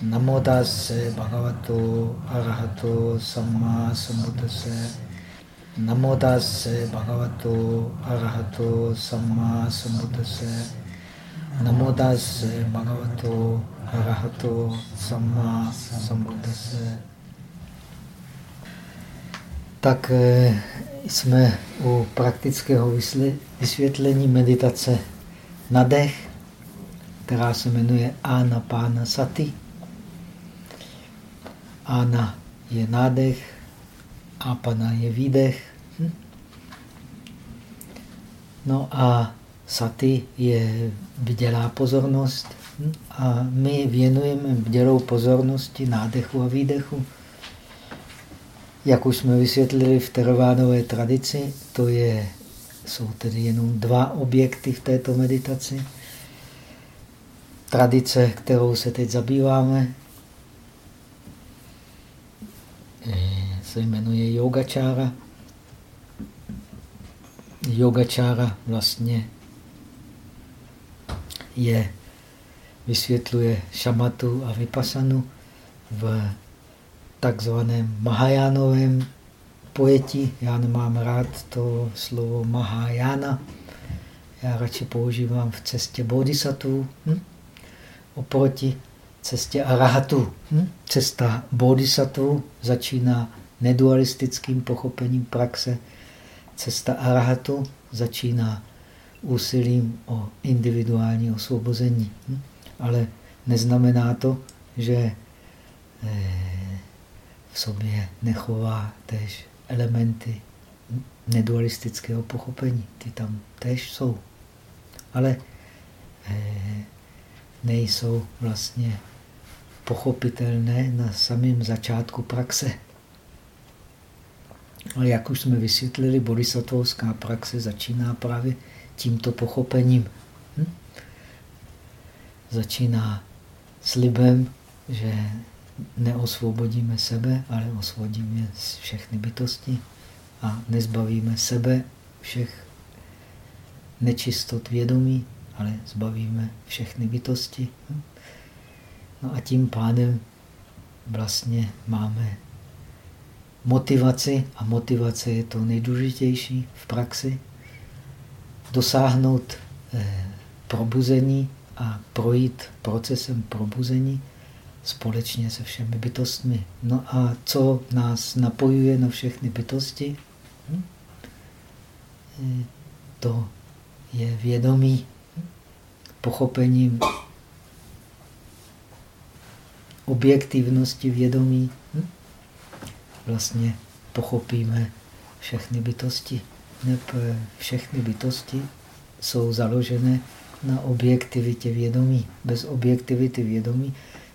Namo tase bhagavato arahato samma sambuddhase. Namo tase bhagavato arahato samma sambuddhase. Namo tase bhagavato arahato samma sambuddhase. Tak eh, jsme u praktického vysvětlení meditace na dech, která se jmenuje Anapana Sati. Ana je nádech, apana je výdech. Hm? No a sati je vdělá pozornost. Hm? A my věnujeme vdělou pozornosti nádechu a výdechu. Jak už jsme vysvětlili v teravánové tradici, to je, jsou tedy jenom dva objekty v této meditaci. Tradice, kterou se teď zabýváme, se jmenuje yogačára. Yogačára vlastně je, vysvětluje šamatu a vypasanu v takzvaném Mahajánovém pojetí. Já nemám rád to slovo Mahajana. Já radši používám v cestě bodhisattva. Hm? Oproti cestě arahatu. Hm? Cesta bodhisattva začíná nedualistickým pochopením praxe. Cesta arahatu začíná úsilím o individuální osvobození. Hm? Ale neznamená to, že eh, v sobě nechová tež elementy nedualistického pochopení. Ty tam tež jsou. Ale eh, nejsou vlastně pochopitelné na samém začátku praxe. Ale jak už jsme vysvětlili, bodhisattvovská praxe začíná právě tímto pochopením. Hm? Začíná slibem, že neosvobodíme sebe, ale osvobodíme všechny bytosti a nezbavíme sebe všech nečistot vědomí, ale zbavíme všechny bytosti. Hm? No a tím pádem vlastně máme motivaci, a motivace je to nejdůležitější v praxi, dosáhnout eh, probuzení a projít procesem probuzení společně se všemi bytostmi. No a co nás napojuje na všechny bytosti? Hm? Eh, to je vědomí pochopením objektivnosti vědomí hm? vlastně pochopíme všechny bytosti. Všechny bytosti jsou založené na objektivitě vědomí. Bez objektivity vědomí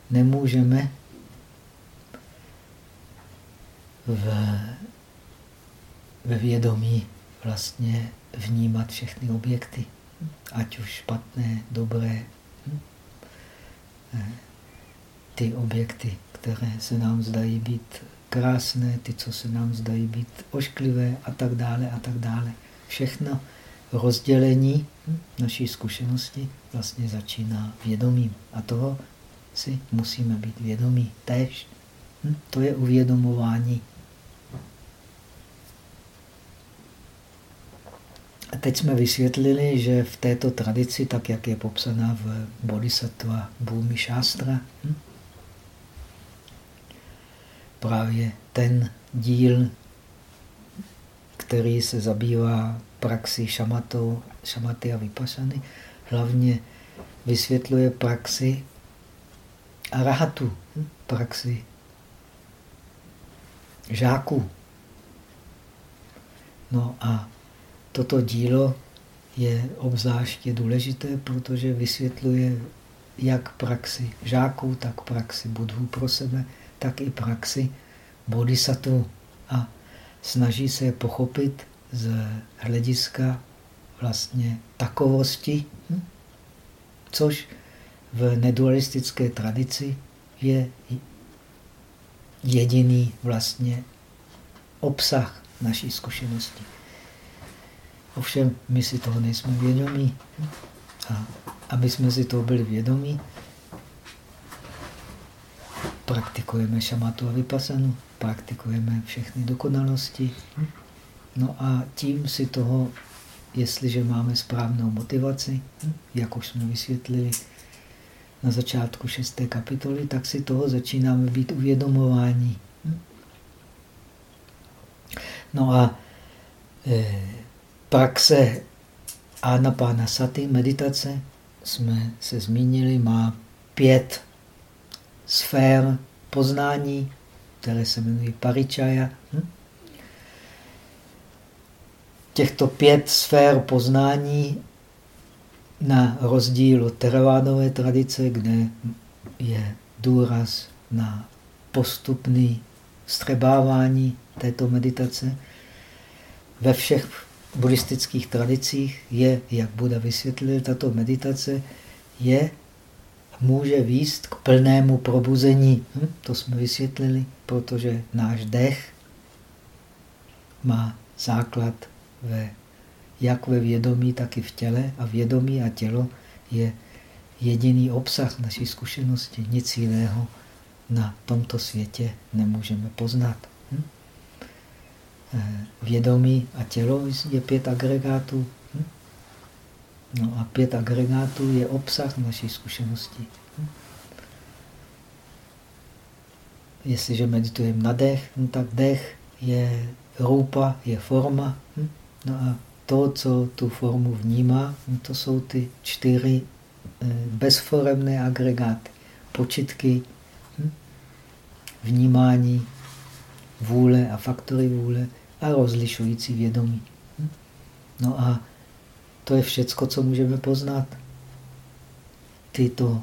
nemůžeme v, ve vědomí vlastně vnímat všechny objekty, ať už špatné, dobré. Hm? Ty objekty, které se nám zdají být krásné, ty, co se nám zdají být ošklivé a tak dále a tak dále. Všechno rozdělení naší zkušenosti vlastně začíná vědomím. A toho si musíme být vědomí též. Hm? To je uvědomování. A teď jsme vysvětlili, že v této tradici, tak jak je popsaná v Bodhisattva Bhumi Shastra, hm? Právě ten díl, který se zabývá praxi šamatou, šamaty a vypašany, hlavně vysvětluje praxi arahatu, hm, praxi žáků. No a toto dílo je obzvláště důležité, protože vysvětluje jak praxi žáků, tak praxi budhů pro sebe, tak i praxi bodhisattva a snaží se pochopit z hlediska vlastně takovosti, hm? což v nedualistické tradici je jediný vlastně obsah naší zkušenosti. Ovšem, my si toho nejsme vědomí. Hm? A aby jsme si toho byli vědomí, praktikujeme šamatu a vypasanu, praktikujeme všechny dokonalosti. No a tím si toho, jestliže máme správnou motivaci, jak už jsme vysvětlili na začátku šesté kapitoly, tak si toho začínáme být uvědomování. No a e, praxe Anapána Sati, meditace, jsme se zmínili, má pět sfér poznání, které se jmenují paričaya. Hm? Těchto pět sfér poznání na rozdíl od teravádové tradice, kde je důraz na postupný střebávání této meditace, ve všech buddhistických tradicích je, jak Buda vysvětlil, tato meditace je, může výst k plnému probuzení. Hm? To jsme vysvětlili, protože náš dech má základ ve, jak ve vědomí, tak i v těle. A vědomí a tělo je jediný obsah naší zkušenosti. Nic jiného na tomto světě nemůžeme poznat. Hm? Eh, vědomí a tělo je pět agregátů. Hm? No a pět agregátů je obsah naší zkušenosti. Hm? Jestliže meditujeme na dech, no tak dech je rupa, je forma. Hm? No a to, co tu formu vnímá, no to jsou ty čtyři eh, bezforemné agregáty. Počitky, vnímání, vůle a faktory vůle, a rozlišující vědomí. Hm? No a to je všecko, co můžeme poznat. Tyto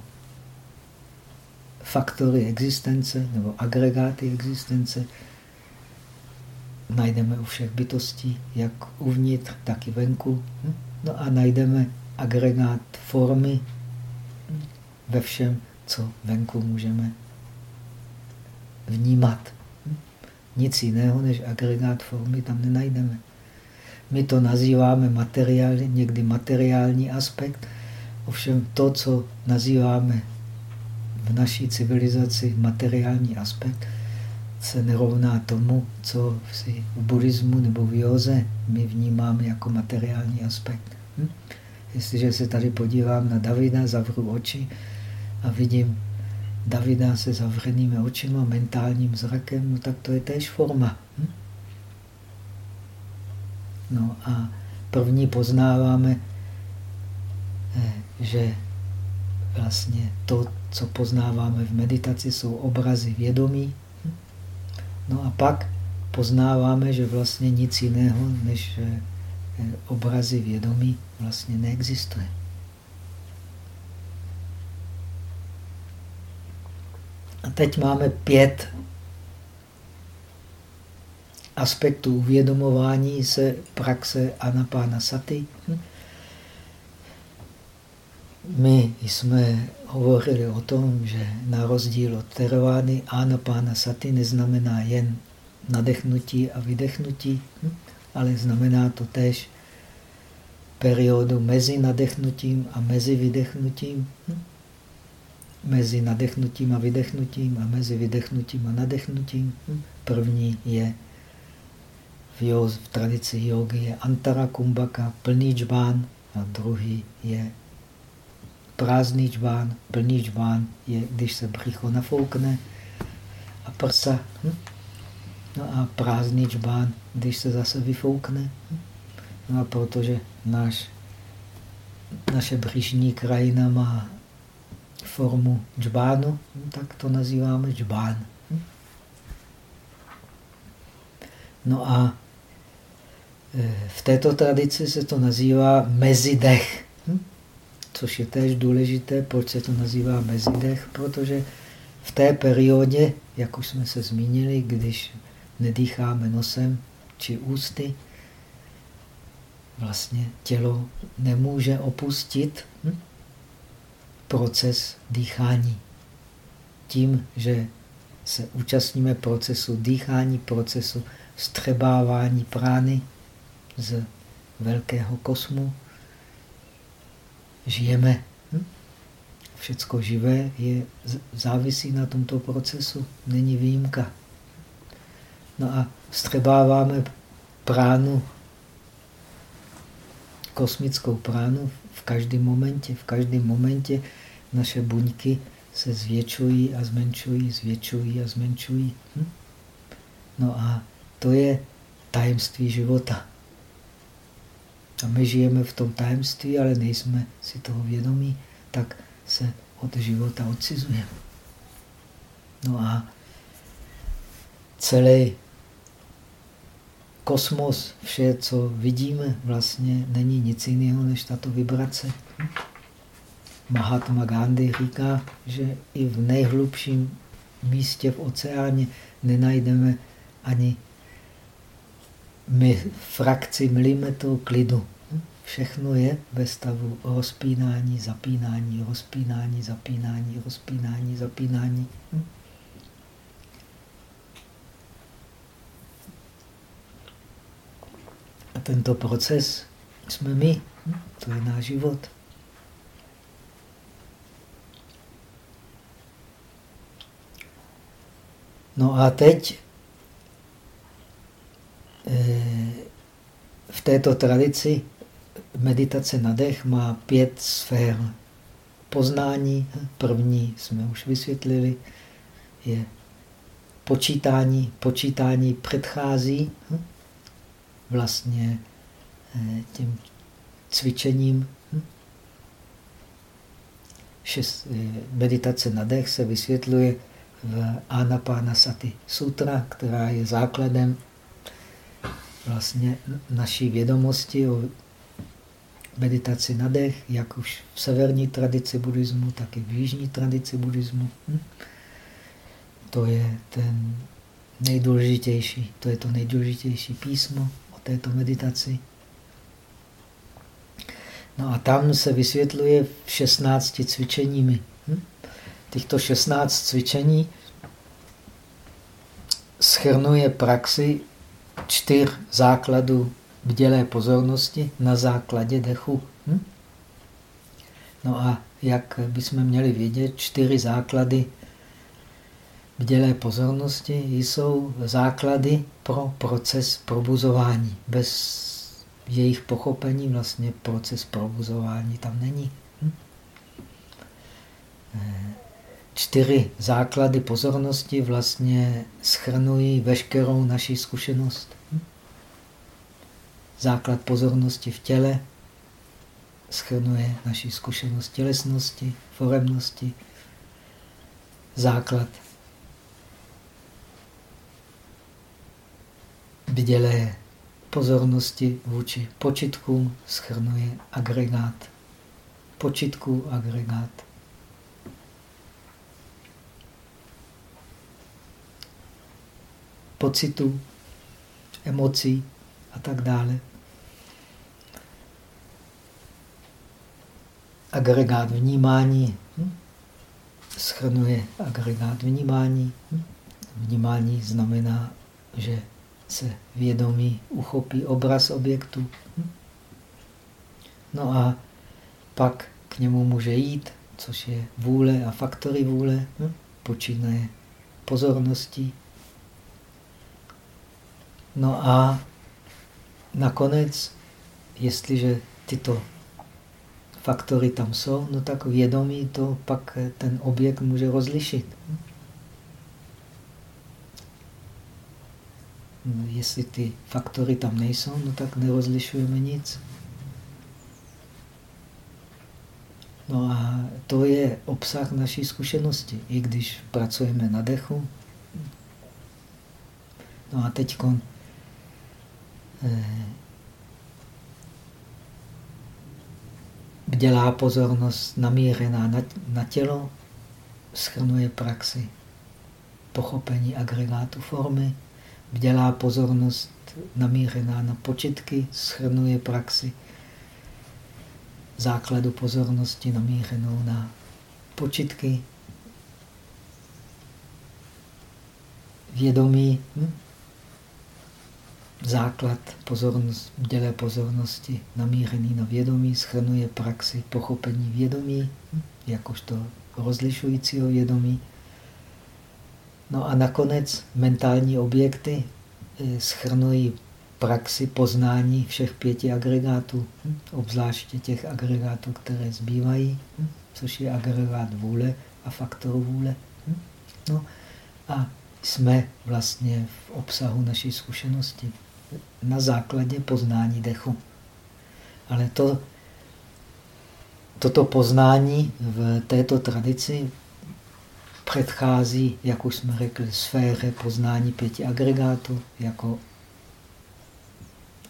faktory existence nebo agregáty existence najdeme u všech bytostí, jak uvnitř, tak i venku. Hm? No a najdeme agregát formy ve všem, co venku můžeme vnímat. Nic jiného než agregát formy tam nenajdeme. My to nazýváme materiální, někdy materiální aspekt, ovšem to, co nazýváme v naší civilizaci materiální aspekt, se nerovná tomu, co si v buddhismu nebo v józe my vnímáme jako materiální aspekt. Hm? Jestliže se tady podívám na Davida, zavřu oči a vidím Davida se zavřenými očima, mentálním zrakem, no tak to je též forma. No a první poznáváme, eh, že vlastně to, co poznáváme v meditaci, jsou obrazy vědomí. No a pak poznáváme, že vlastně nic jiného než eh, obrazy vědomí vlastně neexistuje. A teď máme pět aspektů uvědomování se praxe Anapána Sati. My jsme hovořili o tom, že na rozdíl od Teravány Anapána Sati neznamená jen nadechnutí a vydechnutí, ale znamená to též periodu mezi nadechnutím a mezi vydechnutím mezi nadechnutím a vydechnutím a mezi vydechnutím a nadechnutím. První je v, jo, v tradici jogy je antara kumbaka, plný džbán, a druhý je prázdný džbán. Plný džbán je, když se břicho nafoukne a prsa. Hm? No a prázdný džbán, když se zase vyfoukne. Hm? No a protože náš, naše břišní krajina má formu džbánu, tak to nazýváme džbán. No a v této tradici se to nazývá mezidech, což je též důležité. Proč se to nazývá mezidech? Protože v té periodě, jak už jsme se zmínili, když nedýcháme nosem či ústy, vlastně tělo nemůže opustit hm? proces dýchání. Tím, že se účastníme procesu dýchání, procesu střebávání prány z velkého kosmu, žijeme hm? všecko živé je, závisí na tomto procesu, není výjimka. No a střebáváme pránu, kosmickou pránu v každém momentě. V každém momentě naše buňky se zvětšují a zmenšují, zvětšují a zmenšují. Hm? No a to je tajemství života. A my žijeme v tom tajemství, ale nejsme si toho vědomí, tak se od života odcizujeme. No a celý kosmos, vše, co vidíme, vlastně není nic jiného než tato vibrace. Mahatma Gandhi říká, že i v nejhlubším místě v oceáně nenajdeme ani frakci milimetru klidu. Všechno je ve stavu rozpínání, zapínání, rozpínání, zapínání, rozpínání, zapínání. A tento proces jsme my. To je náš život. No a teď v této tradici meditace na dech má pět sfér poznání. První jsme už vysvětlili, je počítání. Počítání předchází vlastně eh, tím cvičením. Eh, meditace na dech se vysvětluje v Anapanasati Sutra, která je základem vlastně naší vědomosti o meditaci na dech, jak už v severní tradici buddhismu, tak i v jižní tradici buddhismu. Hm? To je ten nejdůležitější, to je to nejdůležitější písmo o této meditaci. No a tam se vysvětluje v 16 cvičeními. Hm? Těchto 16 cvičení schrnuje praxi čtyř základů bdělé pozornosti na základě dechu. Hm? No a jak bychom měli vědět, čtyři základy bdělé pozornosti jsou základy pro proces probuzování. Bez jejich pochopení vlastně proces probuzování tam není. Hm? Čtyři základy pozornosti vlastně schrnují veškerou naši zkušenost. Hm? základ pozornosti v těle, schrnuje naši zkušenost tělesnosti, foremnosti, základ bdělé pozornosti vůči počitkům schrnuje agregát počitků, agregát pocitů, emocí a tak dále. agregát vnímání hm? schrnuje agregát vnímání. Hm? Vnímání znamená, že se vědomí uchopí obraz objektu. Hm? No a pak k němu může jít, což je vůle a faktory vůle, hm? počínaje pozorností. No a nakonec, jestliže tyto faktory tam jsou, no tak vědomí to pak ten objekt může rozlišit. No, jestli ty faktory tam nejsou, no tak nerozlišujeme nic. No a to je obsah naší zkušenosti, i když pracujeme na dechu. No a teď eh, bdělá pozornost namířená na, tělo schrnuje praxi pochopení agregátu formy, bdělá pozornost namířená na počitky schrnuje praxi základu pozornosti namířenou na počitky, vědomí hm? Základ pozornost, dělé pozornosti namířený na vědomí, schrnuje praxi pochopení vědomí, jakožto rozlišujícího vědomí. No a nakonec mentální objekty eh, schrnují praxi poznání všech pěti agregátů, obzvláště těch agregátů, které zbývají, což je agregát vůle a faktor vůle. No a jsme vlastně v obsahu naší zkušenosti na základě poznání dechu. Ale to, toto poznání v této tradici předchází, jak už jsme řekli, sféře poznání pěti agregátů jako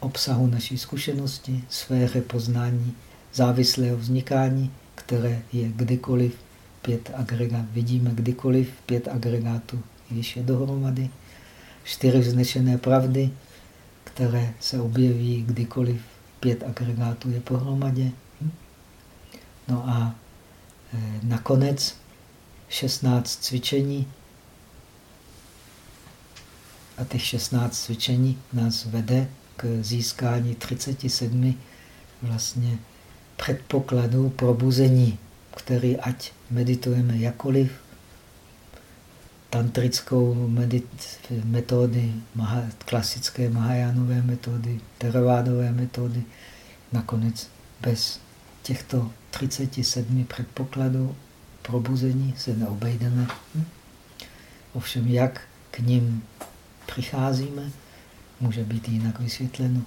obsahu naší zkušenosti, sféře poznání závislého vznikání, které je kdykoliv pět agregát. Vidíme kdykoliv pět agregátů, když je dohromady. Čtyři vznešené pravdy, které se objeví kdykoliv pět agregátů je pohromadě. No a e, nakonec 16 cvičení. A těch 16 cvičení nás vede k získání 37 vlastně předpokladů probuzení, který ať meditujeme jakoliv, tantrickou metody, maha, klasické Mahajánové metody, teravádové metody, nakonec bez těchto 37 předpokladů probuzení se neobejdeme. Ovšem, jak k ním přicházíme, může být jinak vysvětleno.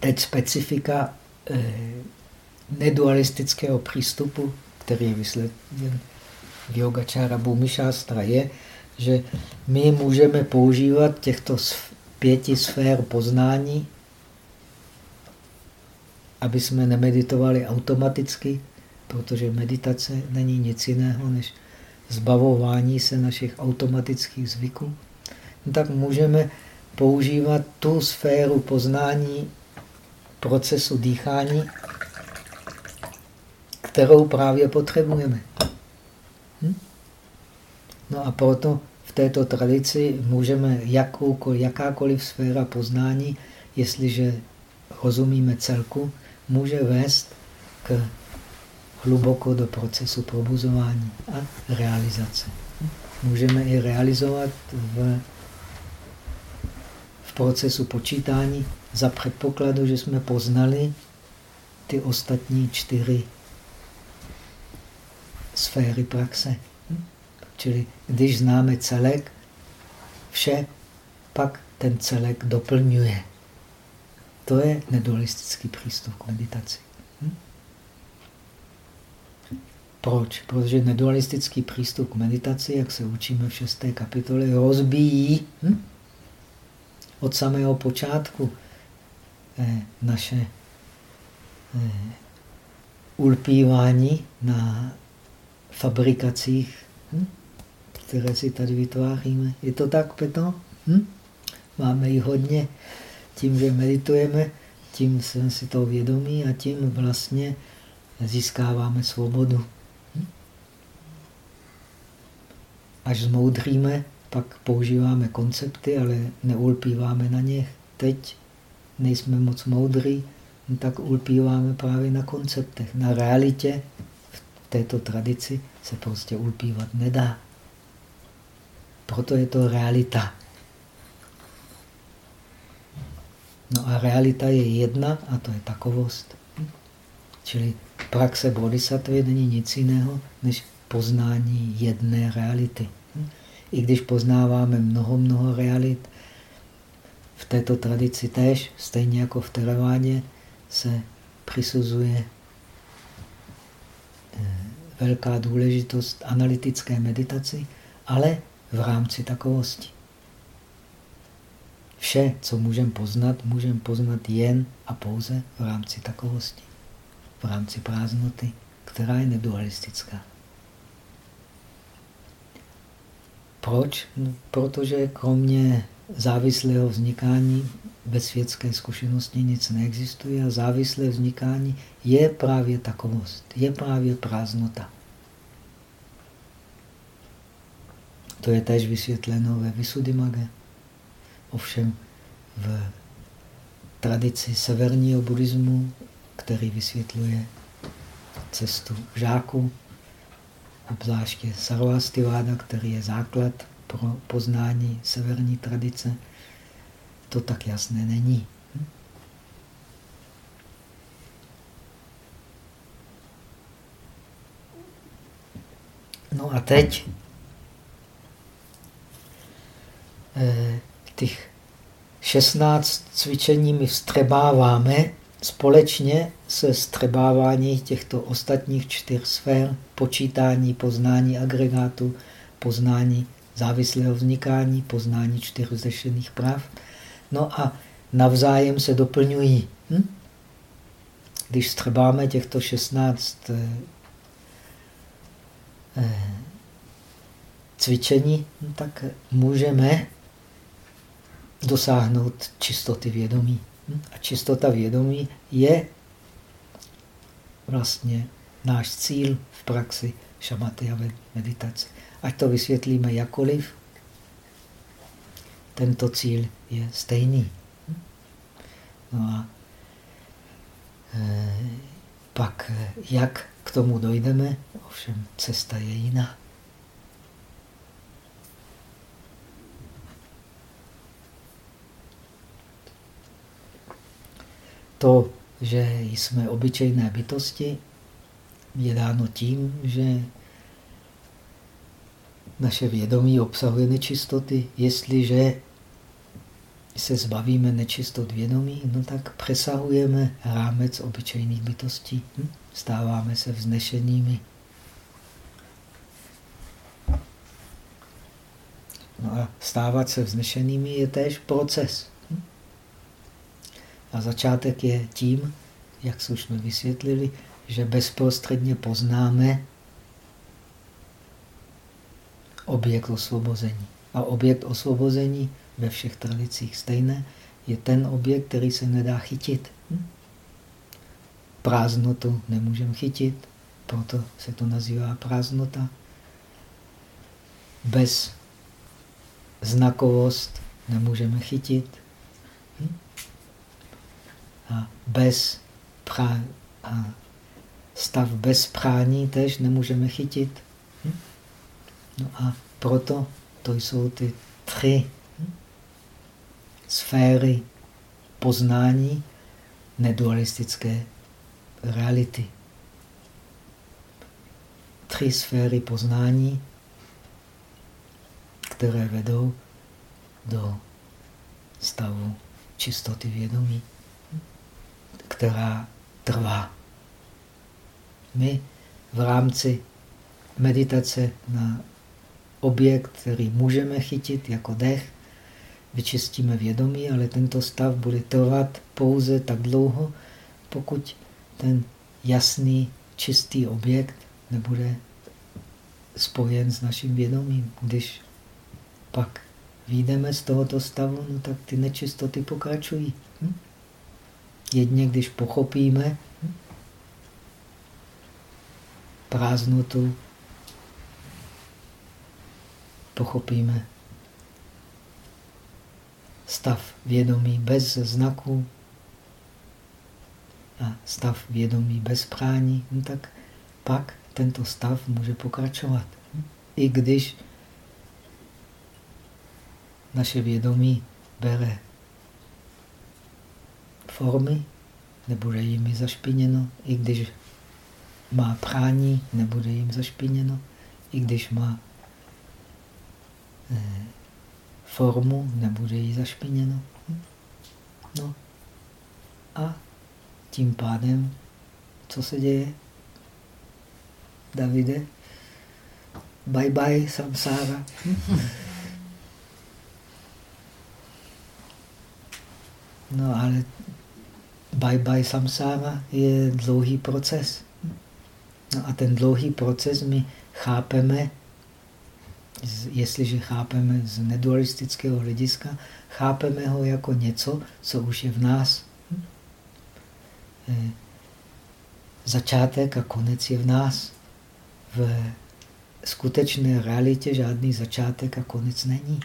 Teď specifika eh, nedualistického přístupu, který je vysvětlen v yogačára Bhumišástra, je, že my můžeme používat těchto pěti sfér poznání, aby jsme nemeditovali automaticky, protože meditace není nic jiného než zbavování se našich automatických zvyků, no tak můžeme používat tu sféru poznání procesu dýchání, kterou právě potřebujeme. Hm? No a proto v této tradici můžeme jakoukoliv, jakákoliv sféra poznání, jestliže rozumíme celku, může vést k hluboko do procesu probuzování a realizace. Můžeme i realizovat v, v procesu počítání za předpokladu, že jsme poznali ty ostatní čtyři sféry praxe. Čili když známe celek, vše pak ten celek doplňuje. To je nedualistický přístup k meditaci. Proč? Protože nedualistický přístup k meditaci, jak se učíme v šesté kapitole, rozbíjí hm? od samého počátku eh, naše eh, ulpívání na fabrikacích, hm? které si tady vytváříme. Je to tak, Peto? Hm? Máme jich hodně. Tím, že meditujeme, tím jsme si to vědomí a tím vlastně získáváme svobodu. Až zmoudříme, pak používáme koncepty, ale neulpíváme na něch. Teď nejsme moc moudrý, tak ulpíváme právě na konceptech. Na realitě této tradici se prostě ulpívat nedá. Proto je to realita. No a realita je jedna a to je takovost. Čili praxe bodhisattva není nic jiného, než poznání jedné reality. I když poznáváme mnoho, mnoho realit, v této tradici též, stejně jako v Teravádě, se přisuzuje velká důležitost analytické meditaci, ale v rámci takovosti. Vše, co můžeme poznat, můžeme poznat jen a pouze v rámci takovosti, v rámci prázdnoty, která je nedualistická. Proč? No, protože kromě závislého vznikání ve světské zkušenosti nic neexistuje a závislé vznikání je právě takovost, je právě prázdnota. To je též vysvětleno ve Visuddhimagga. Ovšem v tradici severního buddhismu, který vysvětluje cestu žáků, obzvláště Sarvastivada, který je základ pro poznání severní tradice, to tak jasné není. No a teď eh, těch 16 cvičení my vstřebáváme společně se střebávání těchto ostatních čtyř sfér, počítání, poznání agregátu, poznání závislého vznikání, poznání čtyř zešených práv. No a navzájem se doplňují. Hm? Když střebáme těchto 16 eh, eh, cvičení, no tak můžeme dosáhnout čistoty vědomí. A čistota vědomí je vlastně náš cíl v praxi šamaty a meditace. Ať to vysvětlíme jakoliv, tento cíl je stejný. No a e, pak jak k tomu dojdeme, ovšem cesta je jiná. To, že jsme obyčejné bytosti, je dáno tím, že naše vědomí obsahuje nečistoty. Jestliže se zbavíme nečistot vědomí, no tak přesahujeme rámec obyčejných bytostí. Hm? Stáváme se vznešenými. No a stávat se vznešenými je též proces. A začátek je tím, jak jsme vysvětlili, že bezprostředně poznáme objekt osvobození. A objekt osvobození ve všech tradicích stejné je ten objekt, který se nedá chytit. Hm? Prázdnotu nemůžeme chytit, proto se to nazývá prázdnota. Bez znakovost nemůžeme chytit. A bez prá, a stav bez prání tež nemůžeme chytit. Hm? No a proto to jsou ty tři hm? sféry poznání nedualistické reality. Tři sféry poznání, které vedou do stavu čistoty vědomí která trvá. My v rámci meditace na objekt, který můžeme chytit jako dech, vyčistíme vědomí, ale tento stav bude trvat pouze tak dlouho, pokud ten jasný, čistý objekt nebude spojen s naším vědomím. Když pak výjdeme z tohoto stavu, no tak ty nečistoty pokračují. Hm? Jedně, když pochopíme prázdnotu, pochopíme stav vědomí bez znaku a stav vědomí bez prání, no tak pak tento stav může pokračovat. I když naše vědomí bere formy, nebude jim zašpiněno, i když má prání, nebude jim zašpiněno, i když má eh, formu, nebude jí zašpiněno. No a tím pádem, co se děje? Davide, bye bye samsára. No ale bye bye samsára je dlouhý proces. No a ten dlouhý proces my chápeme, jestliže chápeme z nedualistického hlediska, chápeme ho jako něco, co už je v nás. Eh, začátek a konec je v nás. V skutečné realitě žádný začátek a konec není.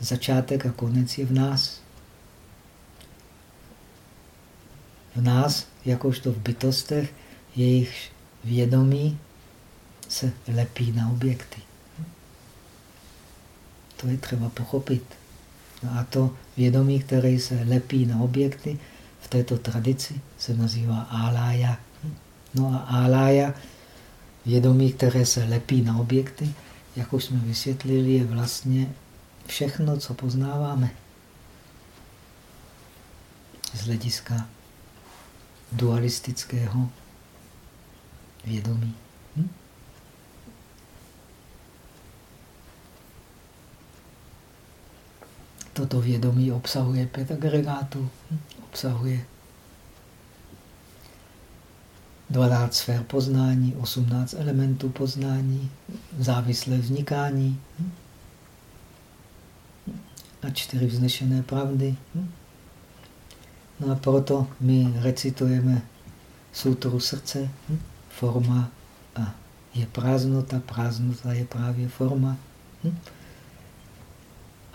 Začátek a konec je v nás. V nás, jakožto v bytostech, jejich vědomí se lepí na objekty. To je třeba pochopit. No a to vědomí, které se lepí na objekty, v této tradici se nazývá álája. No a álája, vědomí, které se lepí na objekty, jak už jsme vysvětlili, je vlastně všechno, co poznáváme z hlediska dualistického vědomí. Hm? Toto vědomí obsahuje pět agregátů, hm? obsahuje 12 sfér poznání, 18 elementů poznání, závislé vznikání hm? a čtyři vznešené pravdy. Hm? No a proto my recitujeme sutru srdce, forma a je prázdnota, prázdnota je právě forma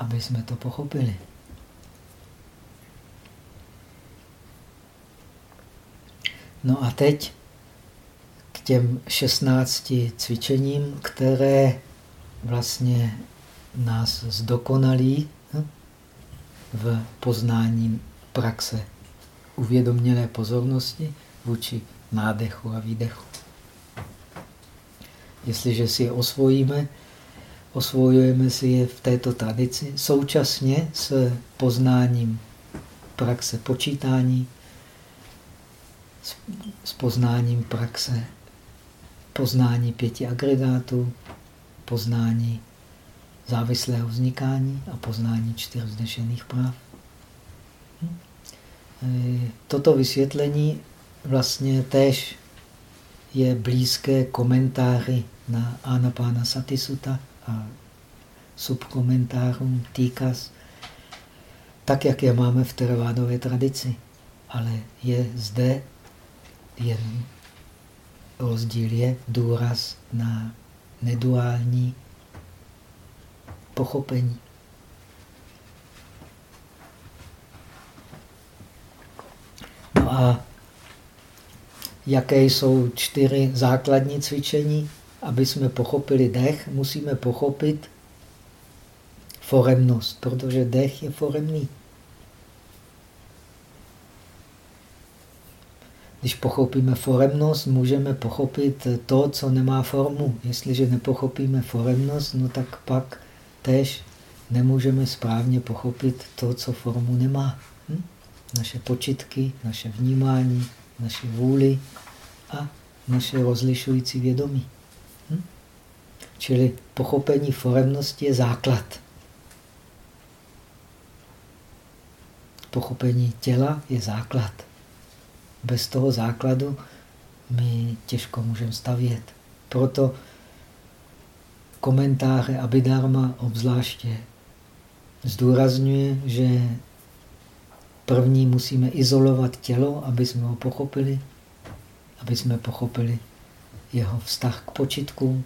aby jsme to pochopili. No a teď k těm 16 cvičením, které vlastně nás zdokonalí hm, v poznání praxe uvědomělé pozornosti vůči nádechu a výdechu. Jestliže si je osvojíme, osvojujeme si je v této tradici současně s poznáním praxe počítání, s poznáním praxe poznání pěti agregátů, poznání závislého vznikání a poznání čtyř vznešených práv. Hm? E, toto vysvětlení vlastně též je blízké komentáři na Anapána Satisutta, a subkomentářům, týkas, tak, jak je máme v teravádové tradici. Ale je zde jen rozdíl je důraz na neduální pochopení. A jaké jsou čtyři základní cvičení? aby jsme pochopili dech, musíme pochopit foremnost, protože dech je foremný. Když pochopíme foremnost, můžeme pochopit to, co nemá formu. Jestliže nepochopíme foremnost, no tak pak tež nemůžeme správně pochopit to, co formu nemá. Hm? Naše počitky, naše vnímání, naše vůli a naše rozlišující vědomí. Čili pochopení foremnosti je základ. Pochopení těla je základ. Bez toho základu my těžko můžeme stavět. Proto komentáře Abhidharma obzvláště zdůrazňuje, že první musíme izolovat tělo, aby jsme ho pochopili, aby jsme pochopili jeho vztah k počitku,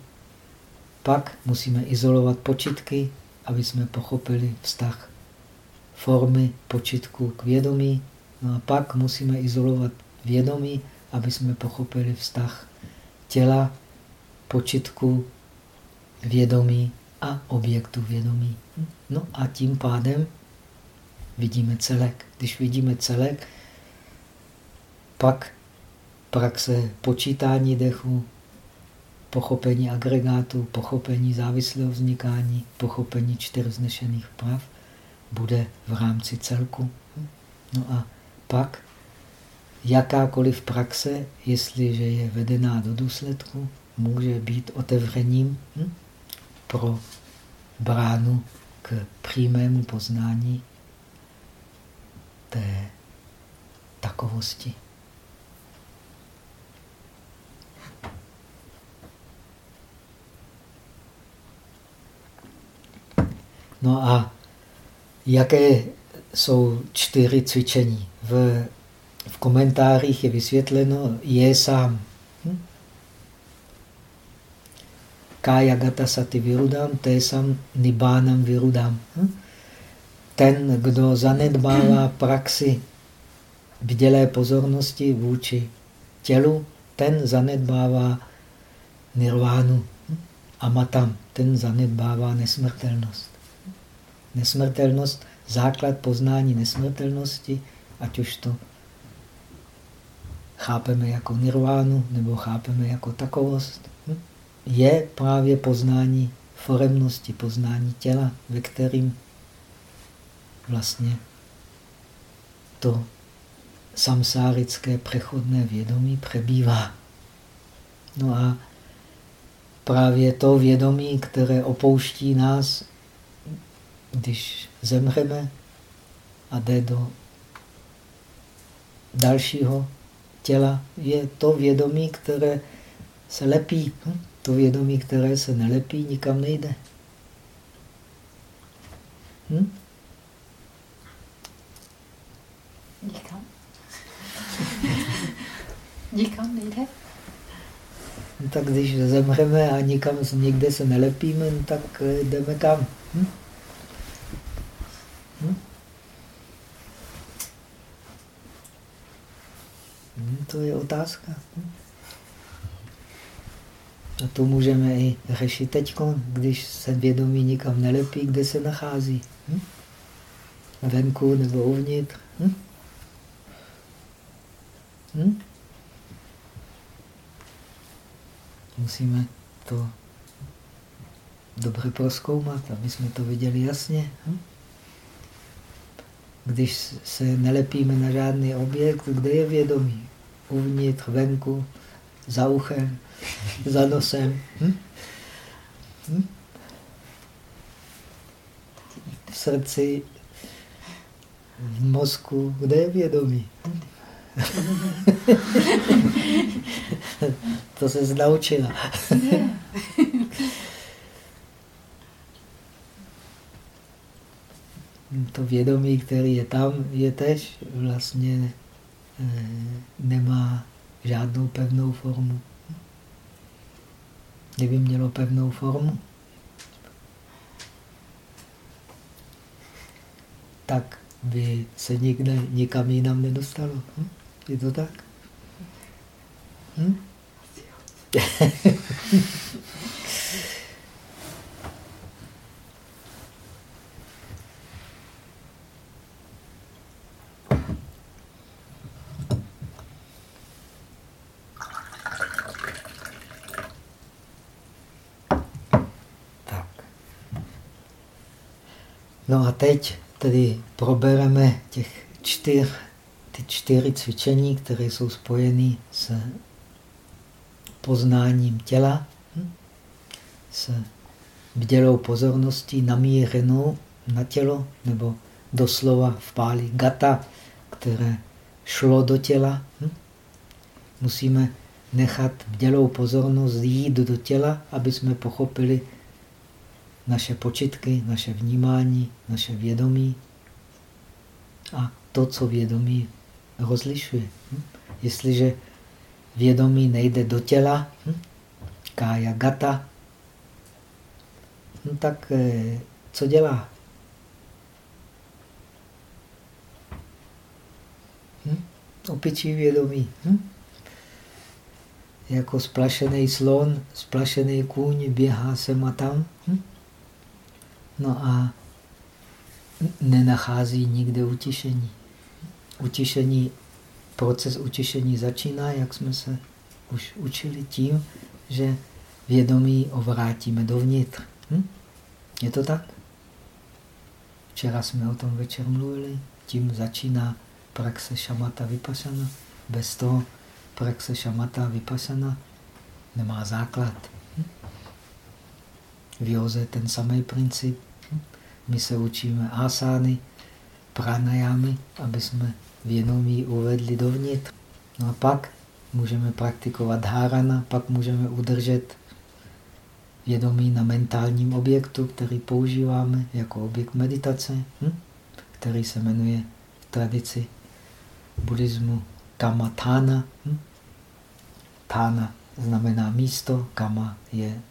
pak musíme izolovat počitky, aby jsme pochopili vztah formy počitku k vědomí. No a pak musíme izolovat vědomí, aby jsme pochopili vztah těla, počitku, vědomí a objektu vědomí. No a tím pádem vidíme celek. Když vidíme celek, pak praxe počítání dechu, pochopení agregátu, pochopení závislého vznikání, pochopení čtyř znešených prav bude v rámci celku. No a pak jakákoliv praxe, jestliže je vedená do důsledku, může být otevřením hm, pro bránu k přímému poznání té takovosti. No a jaké jsou čtyři cvičení? V, v komentářích je vysvětleno, je sám. Hm? Kaya gata sati virudam, sam nibánam virudam. Hm? Ten, kdo zanedbává praxi vdělé pozornosti vůči tělu, ten zanedbává nirvánu. Hm? Amatam, ten zanedbává nesmrtelnost. Nesmrtelnost, základ poznání nesmrtelnosti, ať už to chápeme jako nirvánu nebo chápeme jako takovost, hm? je právě poznání foremnosti, poznání těla, ve kterým vlastně to samsárické přechodné vědomí přebývá. No a právě to vědomí, které opouští nás, když zemřeme a jde do dalšího těla, je to vědomí, které se lepí. Hm? To vědomí, které se nelepí, nikam nejde. Hm? Nikam. nikam nejde? No tak když zemřeme a nikam někde se nelepíme, no tak eh, jdeme kam? Hm? Hm? Hm, to je otázka. Hm? A to můžeme i řešit teď, když se vědomí nikam nelepí, kde se nachází. Hm? Venku nebo uvnitř. Hm? Hm? Musíme to dobře proskoumat, aby jsme to viděli jasně. Hm? Když se nelepíme na žádný objekt, kde je vědomí? Uvnitř, venku, za uchem, za nosem. Hm? Hm? V srdci, v mozku, kde je vědomí? to se znaučila. to vědomí, který je tam, je tež vlastně eh, nemá žádnou pevnou formu. Kdyby mělo pevnou formu, tak by se nikde nikam jinam nedostalo. Hm? Je to tak? Hm? No a teď tedy probereme těch čtyř, ty čtyři cvičení, které jsou spojeny s poznáním těla, hm? s bdělou pozorností namířenou na tělo, nebo doslova v páli gata, které šlo do těla. Hm? Musíme nechat bdělou pozornost jít do těla, aby jsme pochopili naše počitky, naše vnímání, naše vědomí a to, co vědomí rozlišuje. Hm? Jestliže vědomí nejde do těla, hm? kája gata, no tak eh, co dělá? Opičí vědomí. Jako splašený slon, splašený kůň běhá sem a tam. No a nenachází nikde utišení. Utišení, proces utišení začíná, jak jsme se už učili, tím, že vědomí ovrátíme dovnitř. Hm? Je to tak? Včera jsme o tom večer mluvili. Tím začíná praxe šamata vypasana. Bez toho praxe šamata vypasana nemá základ. Hm? V ten samý princip. My se učíme asány, pranajámy, aby jsme vědomí uvedli dovnitř. No a pak můžeme praktikovat dhárana, pak můžeme udržet vědomí na mentálním objektu, který používáme jako objekt meditace, hm? který se jmenuje v tradici buddhismu kama thana. Hm? Thana znamená místo, kama je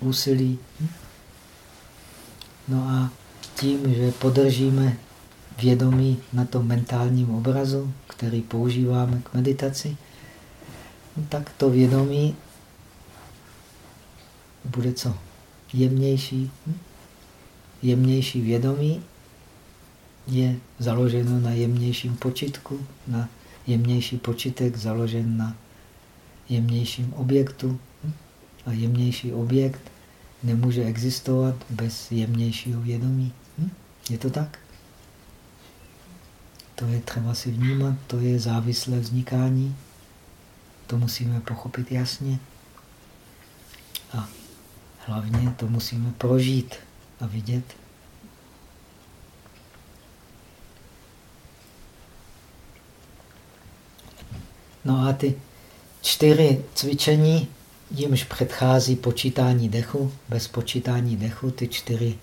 úsilí. Hm? No a tím, že podržíme vědomí na tom mentálním obrazu, který používáme k meditaci, no tak to vědomí bude co? Jemnější. Hm? Jemnější vědomí je založeno na jemnějším počitku, na jemnější počitek založen na jemnějším objektu. Hm? A jemnější objekt nemůže existovat bez jemnějšího vědomí. Hm? Je to tak? To je třeba si vnímat, to je závislé vznikání. To musíme pochopit jasně. A hlavně to musíme prožít a vidět. No a ty čtyři cvičení, jimž předchází počítání dechu. Bez počítání dechu ty čtyři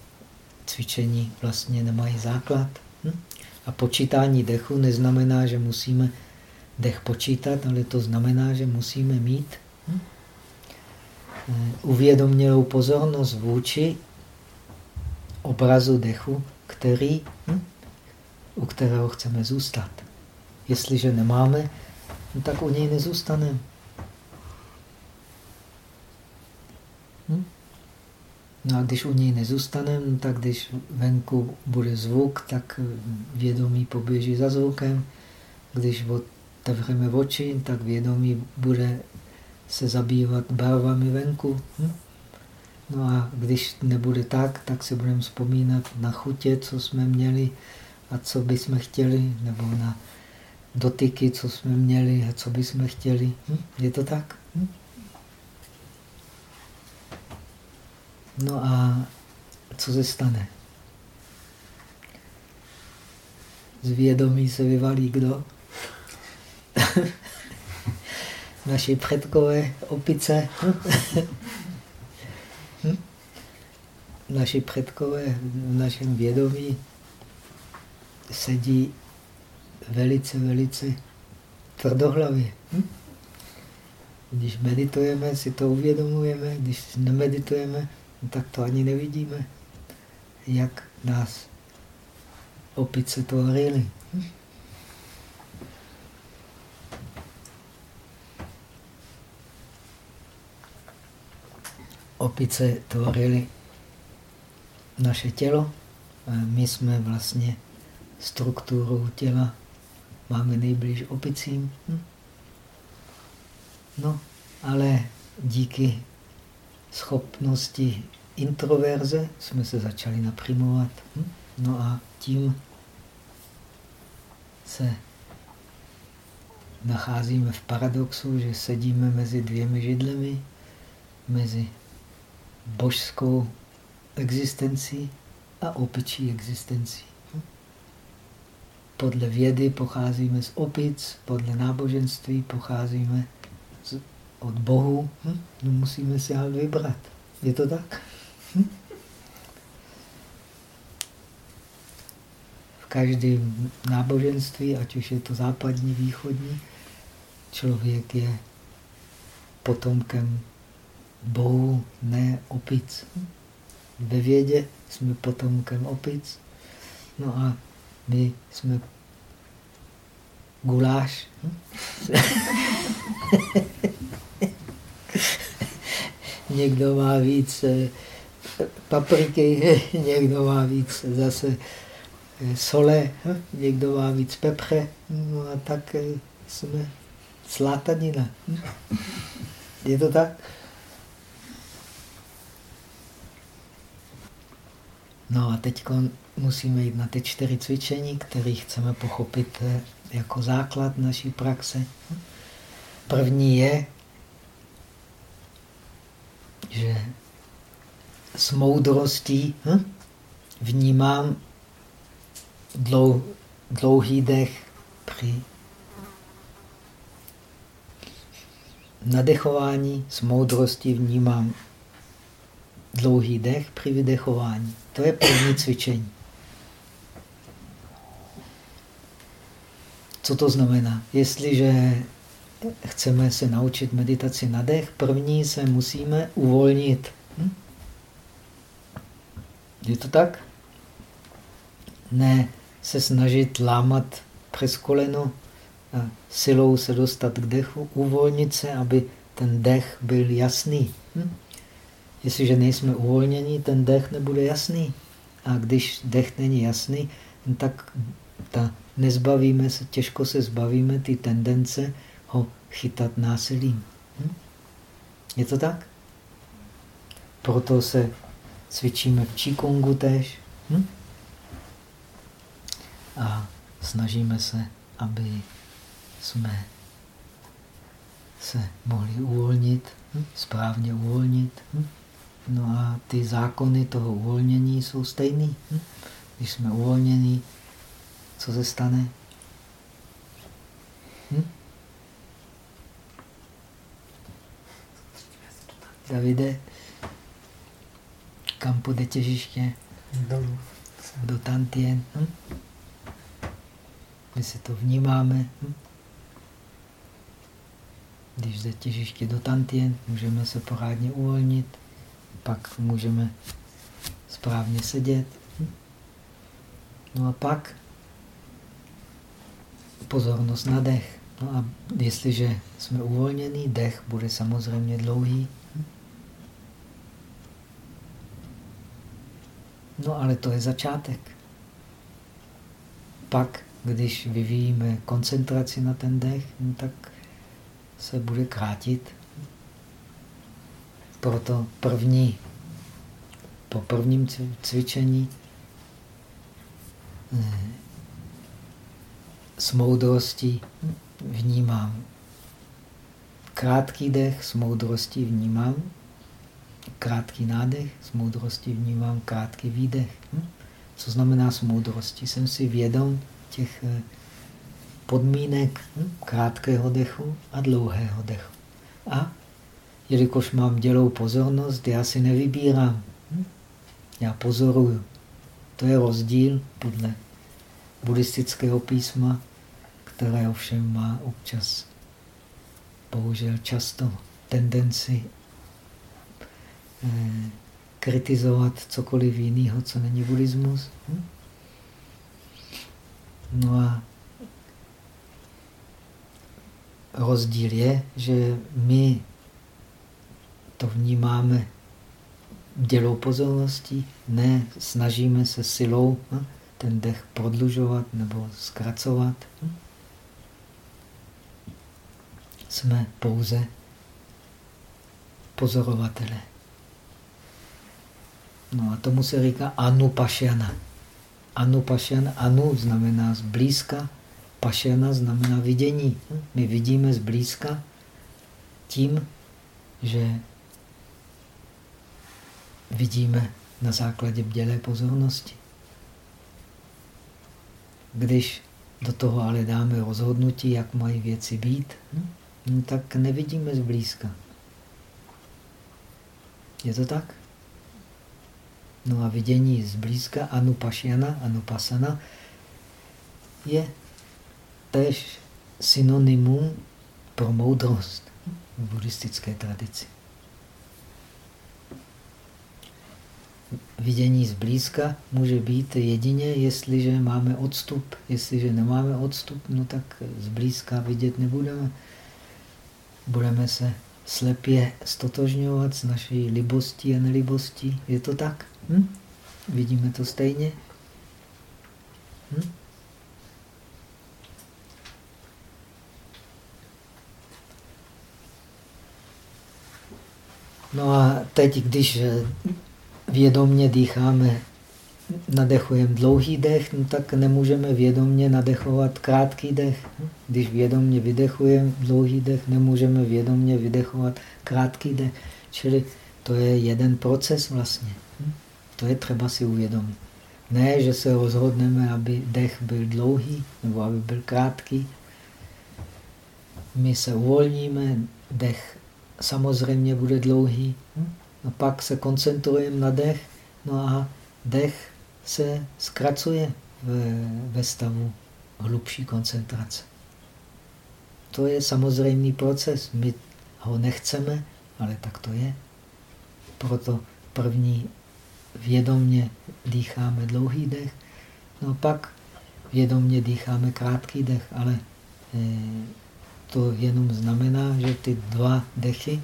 cvičení vlastně nemají základ. Hm? A počítání dechu neznamená, že musíme dech počítat, ale to znamená, že musíme mít hm? Eh, uvědomělou pozornost vůči obrazu dechu, který, hm? u kterého chceme zůstat. Jestliže nemáme, no tak u něj nezůstaneme. No a když u něj nezůstaneme, tak když venku bude zvuk, tak vědomí poběží za zvukem. Když otevřeme oči, tak vědomí bude se zabývat barvami venku. Hm? No a když nebude tak, tak si budeme vzpomínat na chutě, co jsme měli a co bychom chtěli, nebo na dotyky, co jsme měli a co bychom chtěli. Hm? Je to tak? No a co se stane? Vědomí se vyvalí kdo? Naši předkové opice. Naši předkové v našem vědomí sedí velice, velice tvrdohlavě. Když meditujeme, si to uvědomujeme, když nemeditujeme, tak to ani nevidíme, jak nás opice tvořily. Hm? Opice tvořily naše tělo my jsme vlastně strukturou těla máme nejblíž opicím. Hm? No, ale díky schopnosti introverze jsme se začali naprimovat. Hm? No a tím se nacházíme v paradoxu, že sedíme mezi dvěmi židlemi, mezi božskou existencí a opičí existencí. Podle vědy pocházíme z opic, podle náboženství pocházíme z, od Bohu. Hm? No musíme si ale vybrat. Je to tak? Hm? V každém náboženství, ať už je to západní, východní, člověk je potomkem Bohu, ne opic. Ve vědě jsme potomkem opic. No a my jsme guláš. někdo má víc eh, papriky, někdo má víc zase eh, sole, někdo má víc pepře. No a tak eh, jsme slátanina. Je to tak? No a teď musíme jít na ty čtyři cvičení, které chceme pochopit jako základ naší praxe. První je, že s moudrostí hm, vnímám dlou, dlouhý dech při nadechování, s moudrostí vnímám dlouhý dech při vydechování. To je první cvičení. Co to znamená? Jestliže chceme se naučit meditaci na dech, první se musíme uvolnit. Hm? Je to tak? Ne se snažit lámat přes koleno a silou se dostat k dechu, uvolnit se, aby ten dech byl jasný. Hm? Jestliže nejsme uvolněni, ten dech nebude jasný. A když dech není jasný, tak ta, nezbavíme se, těžko se zbavíme ty tendence chytat násilím. Hm? Je to tak? Proto se cvičíme v Qigongu tež. Hm? A snažíme se, aby jsme se mohli uvolnit, hm? správně uvolnit. Hm? No a ty zákony toho uvolnění jsou stejný. Hm? Když jsme uvolněni, co se stane? Davide, kam půjde těžiště? Dolů. Do Tantien. Hm? My si to vnímáme. Hm? Když jde těžiště do Tantien, můžeme se pořádně uvolnit, pak můžeme správně sedět. Hm? No a pak pozornost na dech. No a jestliže jsme uvolnění, dech bude samozřejmě dlouhý. No ale to je začátek. Pak, když vyvíjíme koncentraci na ten dech, no tak se bude krátit. Proto první, po prvním cvičení eh, s moudrostí vnímám krátký dech, s moudrostí vnímám krátký nádech, s moudrostí vnímám krátký výdech. Hm? Co znamená s moudrostí? Jsem si vědom těch eh, podmínek hm? krátkého dechu a dlouhého dechu. A jelikož mám dělou pozornost, já si nevybírám. Hm? Já pozoruju. To je rozdíl podle buddhistického písma, které ovšem má občas, bohužel často, tendenci kritizovat cokoliv jiného, co není buddhismus. Hm? No a rozdíl je, že my to vnímáme dělou pozorností, ne snažíme se silou hm? ten dech prodlužovat nebo zkracovat. Hm? Jsme pouze pozorovatele. No a tomu se říká anupašana. Anupašana, anu znamená zblízka, pašana znamená vidění. My vidíme zblízka tím, že vidíme na základě bdělé pozornosti. Když do toho ale dáme rozhodnutí, jak mají věci být, no, tak nevidíme zblízka. Je to tak? No a vidění zblízka, anupašiana, anupasana, je tež synonymum pro moudrost v buddhistické tradici. Vidění zblízka může být jedině, jestliže máme odstup. Jestliže nemáme odstup, no tak zblízka vidět nebudeme. Budeme se slepě stotožňovat s naší libostí a nelibostí. Je to tak? Hm? Vidíme to stejně? Hm? No a teď, když vědomně dýcháme, nadechujeme dlouhý dech, no tak nemůžeme vědomně nadechovat krátký dech. Když vědomně vydechujeme dlouhý dech, nemůžeme vědomně vydechovat krátký dech. Čili to je jeden proces vlastně. To je třeba si uvědomit. Ne, že se rozhodneme, aby dech byl dlouhý nebo aby byl krátký. My se uvolníme, dech samozřejmě bude dlouhý. A pak se koncentrujeme na dech, no a dech se zkracuje ve, stavu hlubší koncentrace. To je samozřejmý proces. My ho nechceme, ale tak to je. Proto první vědomně dýcháme dlouhý dech, no pak vědomně dýcháme krátký dech, ale eh, to jenom znamená, že ty dva dechy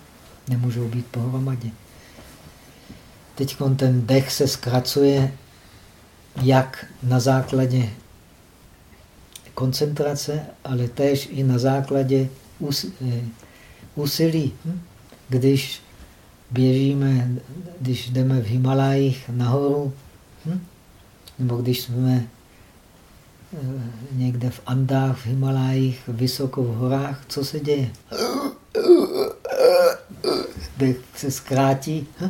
nemůžou být pohromadě. Teď ten dech se zkracuje jak na základě koncentrace, ale též i na základě eh, úsilí. Hm? Když běžíme, když jdeme v Himalajích nahoru, hm? nebo když jsme eh, někde v Andách, v Himalajích, vysoko v horách, co se děje? Dech se zkrátí hm?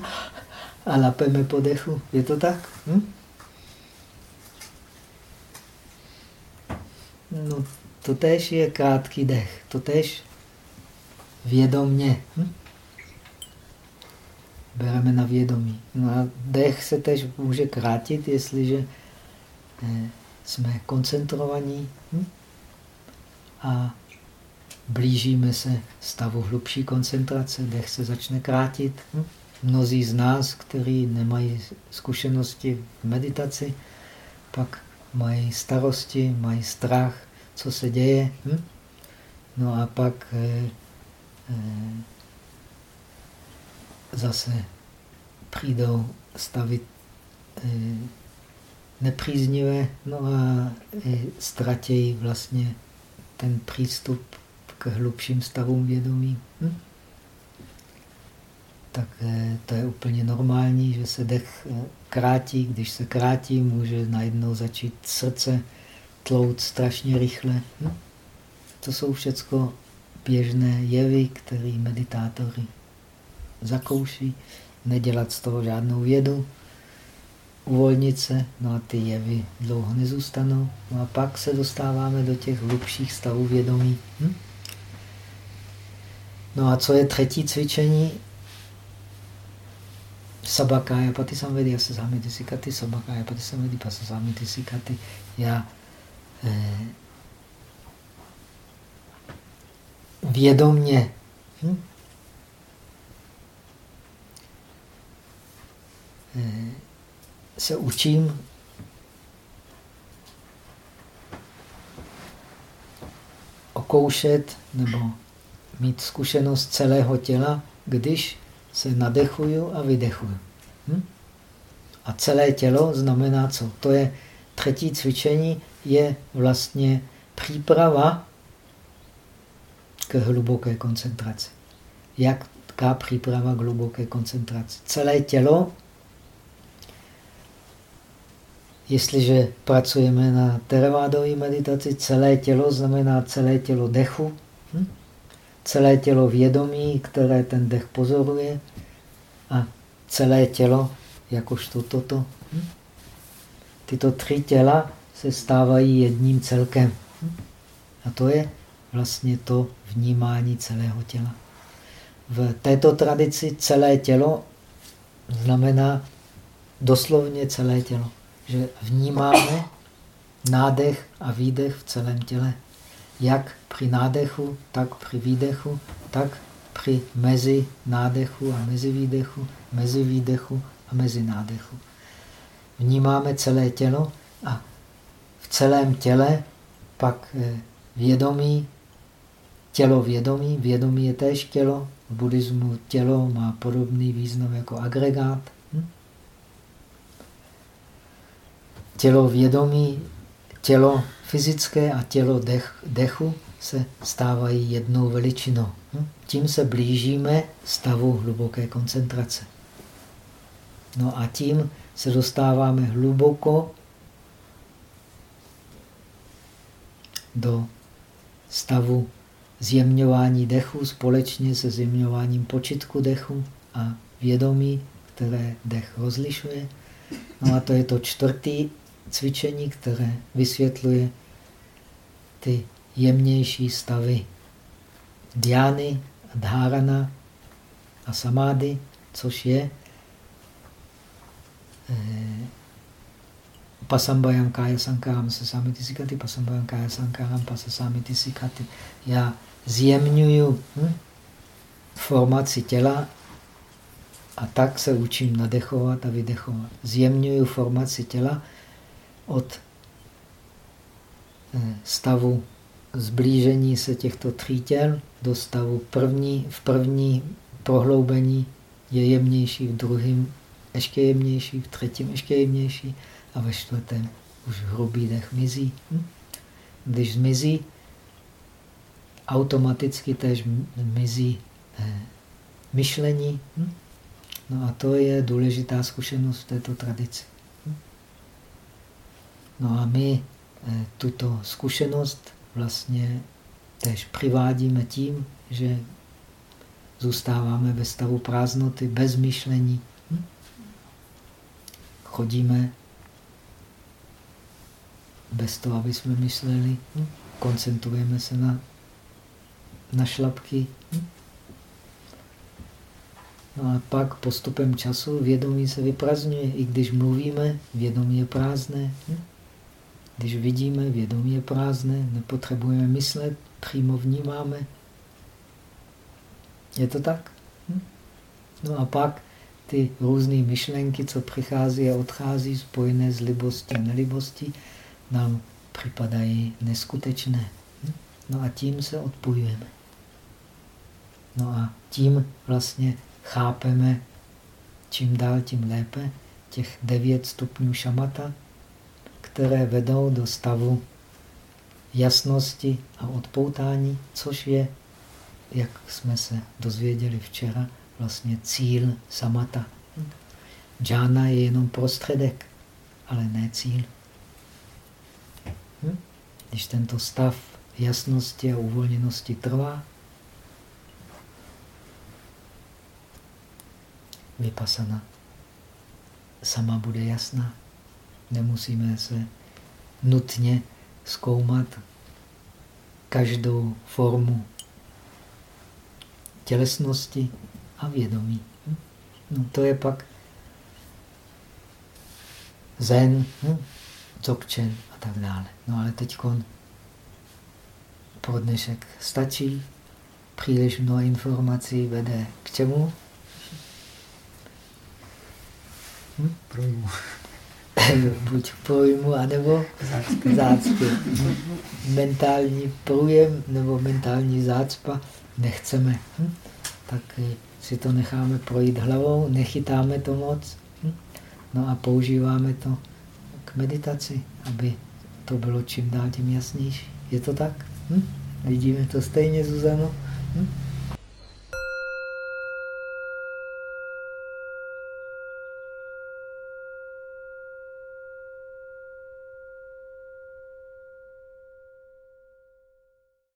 a lapeme po dechu. Je to tak? Hm? No, to tež je krátký dech, to tež vědomně. Hm? Bereme na vědomí. No a dech se tež může krátit, jestliže eh, jsme koncentrovaní hm? a blížíme se stavu hlubší koncentrace, dech se začne krátit. Hm? Mnozí z nás, kteří nemají zkušenosti v meditaci, pak mají starosti, mají strach, co se děje. Hm? No a pak eh, eh, zase přijdou stavit eh, nepříznivé, no a eh, ztratějí vlastně ten přístup k hlubším stavům vědomí. Hm? Tak eh, to je úplně normální, že se dech eh, krátí. Když se krátí, může najednou začít srdce tlout strašně rychle. Hm? To jsou všechno běžné jevy, které meditátory zakouší, nedělat z toho žádnou vědu, uvolnit se, no a ty jevy dlouho nezůstanou. No a pak se dostáváme do těch hlubších stavů vědomí. Hm? No a co je třetí cvičení? Sabakája patisamvedi, asasamiti sikati, sabakája patisamvedi, pasasamiti sikati. Já eh, vědomně hm? eh, se učím okoušet nebo mít zkušenost celého těla, když se nadechuju a vydechuju. Hm? A celé tělo znamená co? To je třetí cvičení, je vlastně příprava k hluboké koncentraci. Jaká příprava k hluboké koncentraci? Celé tělo, jestliže pracujeme na teravádové meditaci, celé tělo znamená celé tělo dechu, hm? Celé tělo vědomí, které ten dech pozoruje a celé tělo jakožto toto. Hm? Tyto tři těla se stávají jedním celkem. A to je vlastně to vnímání celého těla. V této tradici celé tělo znamená doslovně celé tělo. Že vnímáme nádech a výdech v celém těle. Jak při nádechu, tak při výdechu, tak při mezi nádechu a mezi výdechu, mezi výdechu a mezi nádechu. Vnímáme celé tělo a v celém těle pak eh, vědomí, tělo vědomí, vědomí je též tělo, v buddhismu tělo má podobný význam jako agregát. Hm? Tělo vědomí, tělo fyzické a tělo dech, dechu se stávají jednou veličinou. Hm? Tím se blížíme stavu hluboké koncentrace. No a tím se dostáváme hluboko do stavu zjemňování dechu společně se zjemňováním počitku dechu a vědomí, které dech rozlišuje. No a to je to čtvrtý cvičení, které vysvětluje ty jemnější stavy diány, dhárana a samády, což je eh, Pasambayam kaya sankaram sasamiti sikati, pasambayam kaya sankaram pasasamiti sikati. Já zjemňuju hm, formaci těla A tak se učím nadechovat a vydechovat. Zjemňuju formaci těla od eh, stavu zblížení se těchto tří těl do stavu první, v první prohloubení je jemnější, v druhém ještě jemnější, v třetím ještě jemnější a ve čtvrtém už hrubý dech mizí. Hm? Když zmizí, automaticky tež mizí eh, myšlení. Hm? No a to je důležitá zkušenost v této tradici. No a my eh, tuto zkušenost vlastně tež přivádíme tím, že zůstáváme ve stavu prázdnoty, bez myšlení. Hm? Chodíme bez toho, aby jsme mysleli. Hm? Koncentrujeme se na, na šlapky. Hm? No a pak postupem času vědomí se vyprazňuje. I když mluvíme, vědomí je prázdné. Když vidíme, vědomí je prázdné, nepotřebujeme myslet, přímo vnímáme. Je to tak? Hm? No a pak ty různé myšlenky, co přichází a odchází, spojené s libostí a nelibostí, nám připadají neskutečné. Hm? No a tím se odpojujeme. No a tím vlastně chápeme čím dál tím lépe těch devět stupňů šamata, které vedou do stavu jasnosti a odpoutání, což je, jak jsme se dozvěděli včera, vlastně cíl samata. Džána je jenom prostředek, ale ne cíl. Hm? Když tento stav jasnosti a uvolněnosti trvá, vypasana sama bude jasná. Nemusíme se nutně zkoumat každou formu tělesnosti a vědomí. No, to je pak zen, hm? dzogchen a tak dále. No ale teď pro dnešek stačí. Příliš mnoho informací vede k čemu? Hm? Projmu. buď pojmu, anebo zácpy. Mentální průjem nebo mentální zácpa nechceme. Hm? Tak si to necháme projít hlavou, nechytáme to moc. Hm? No a používáme to k meditaci, aby to bylo čím dál tím jasnější. Je to tak? Hm? Vidíme to stejně, Zuzano? Hm?